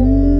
Mm.